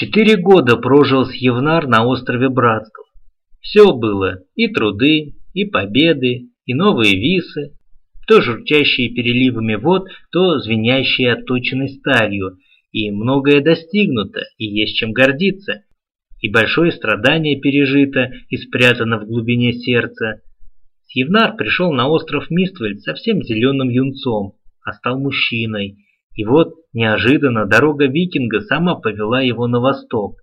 Четыре года прожил Сьевнар на острове Братсков. Все было, и труды, и победы, и новые висы, то журчащие переливами вод, то звенящие отточенной сталью, и многое достигнуто, и есть чем гордиться, и большое страдание пережито и спрятано в глубине сердца. Сьевнар пришел на остров Миствель совсем зеленым юнцом, а стал мужчиной, и вот неожиданно дорога викинга сама повела его на восток.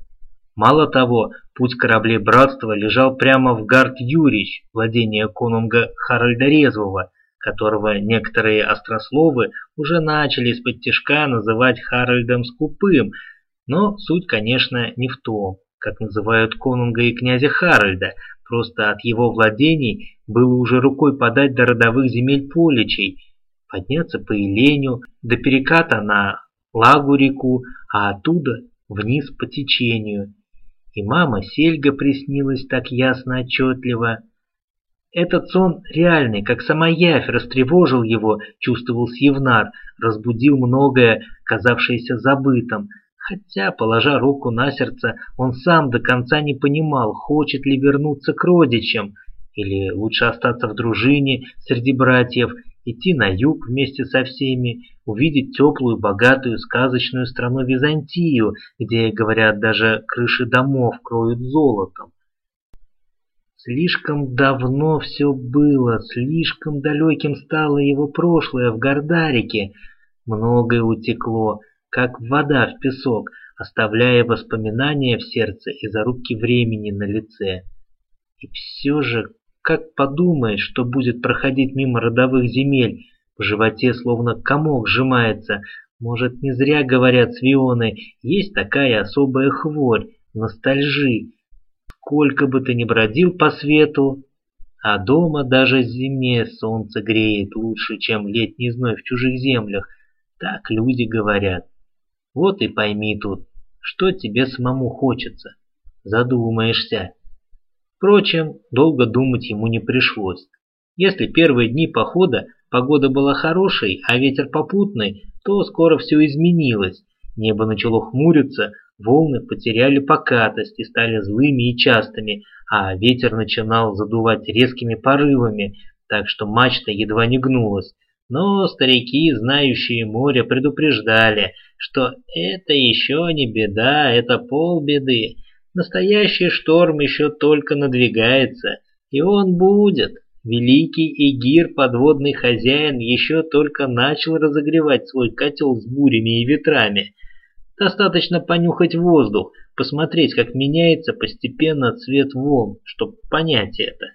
Мало того, путь кораблей братства лежал прямо в Гард-Юрич, владение конунга Харальда Резвого, которого некоторые острословы уже начали из-под тяжка называть Харальдом Скупым, но суть, конечно, не в том, как называют конунга и князя Харальда, просто от его владений было уже рукой подать до родовых земель Поличей, подняться по Еленю, до переката на Лагу-реку, а оттуда вниз по течению. И мама Сельга приснилась так ясно отчетливо. Этот сон реальный, как сама явь, растревожил его, чувствовал Сьевнар, разбудил многое, казавшееся забытым, хотя, положа руку на сердце, он сам до конца не понимал, хочет ли вернуться к родичам, или лучше остаться в дружине среди братьев идти на юг вместе со всеми, увидеть теплую, богатую, сказочную страну Византию, где, говорят, даже крыши домов кроют золотом. Слишком давно все было, слишком далеким стало его прошлое в Гордарике. Многое утекло, как вода в песок, оставляя воспоминания в сердце и зарубки времени на лице. И все же как подумаешь, что будет проходить мимо родовых земель, в животе словно комок сжимается. Может, не зря говорят свионы, есть такая особая хворь, ностальжи. Сколько бы ты ни бродил по свету, а дома даже зимнее солнце греет лучше, чем летний зной в чужих землях. Так люди говорят. Вот и пойми тут, что тебе самому хочется. Задумаешься. Впрочем, долго думать ему не пришлось. Если первые дни похода погода была хорошей, а ветер попутный, то скоро все изменилось. Небо начало хмуриться, волны потеряли покатость и стали злыми и частыми, а ветер начинал задувать резкими порывами, так что мачта едва не гнулась. Но старики, знающие море, предупреждали, что это еще не беда, это полбеды. Настоящий шторм еще только надвигается, и он будет. Великий Игир, подводный хозяин, еще только начал разогревать свой котел с бурями и ветрами. Достаточно понюхать воздух, посмотреть, как меняется постепенно цвет волн, чтобы понять это.